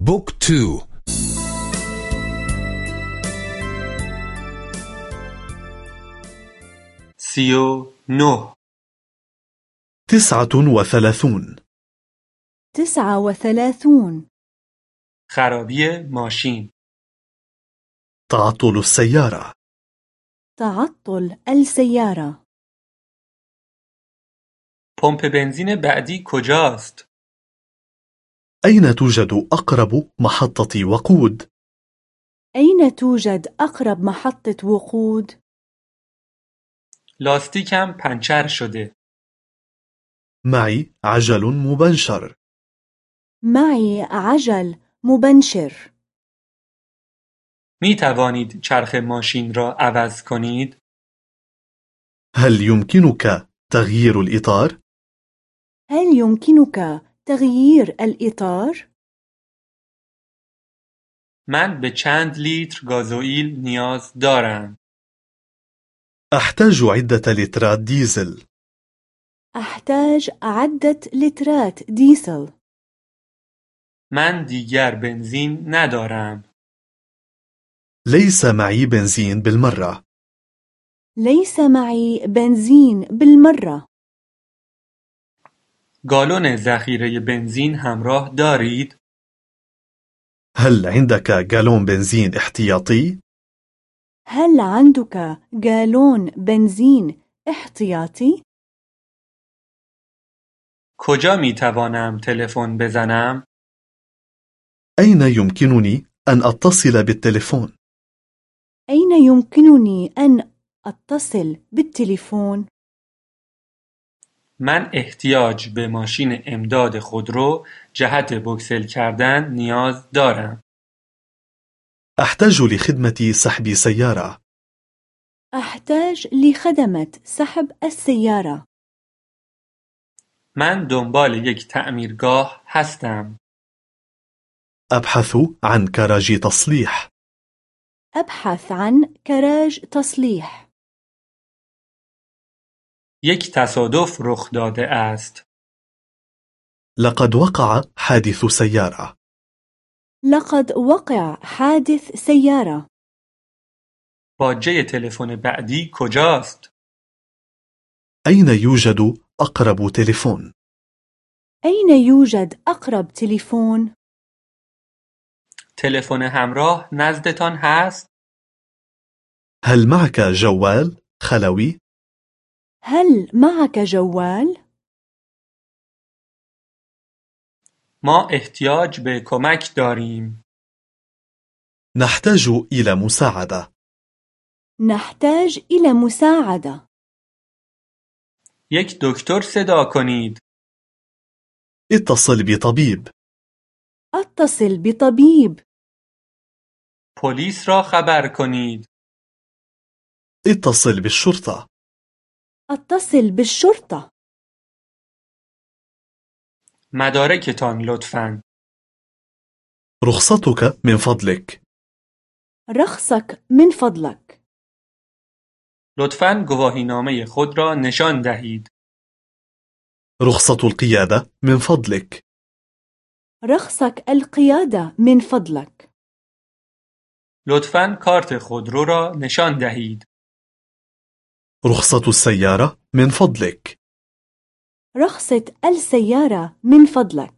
book two. سی و نه. تسعة وثلاثون. تسعة وثلاثون. خرابی ماشین. تعطل السيارة. تعطل السيارة. پمپ بنزین بعدی کجاست؟ أين توجد أقرب محطة وقود؟ أين توجد أقرب محطة وقود؟ لاستیکم پنچر شده. معي عجل مبنشر. معي عجل مبنشر. می توانید چرخ ماشین را عوض کنید؟ هل يمكنك تغيير الإطار؟ هل يمكنك تغيير الإطار؟ من به چند لیتر گازوئیل نیاز دارم. أحتاج عدة لترات ديزل. أحتاج عدة لترات ديزل. من دیگر بنزین ندارم. ليس معي بنزين بالمرة. ليس معي بنزين بالمرة. گالون ذخیره بنزین همراه دارید؟ هل عندك جالون بنزين احتياطي؟ هل عندك جالون بنزين احتياطي؟ کجا می توانم تلفن بزنم؟ أين يمكنني أن أتصل بالتليفون؟ أين يمكنني أن أتصل بالتليفون؟ من احتیاج به ماشین امداد خودرو جهت بوکسل کردن نیاز دارم. أحتاج لخدمة سحب سيارة. أحتاج لخدمة سحب السيارة. من دنبال یک تعمیرگاه هستم. أبحث عن كراج تصليح. أبحث عن كراج تصليح. یک تصادف رخ داده است. لقد وقع حادث سيارة. لقد وقع حادث سيارة. باجه تلفن بعدی کجاست؟ أين يوجد أقرب تليفون؟ أين يوجد أقرب تليفون؟ تلفن همراه نزدتان هست؟ هل معك جوال خلوي؟ هل معك جوال؟ ما احتیاج به کمک داریم. نحتاج إلى مساعدة. نحتاج إلى مساعدة. یک دکتر صدا کنید. اتصل بطبيب. أتصل بطبيب. پلیس را خبر کنید. اتصل بالشرطة. أتصل بالشرطة. مدارکتان لطفاً. رخصتك من فضلك. رخصك من فضلك. لطفاً گواهینامه خود را نشان دهید. رخصة القيادة من فضلك. رخصك القيادة من فضلك. لطفاً کارت خودرو را نشان دهید. رخصة السيارة من فضلك. رخصة السيارة من فضلك.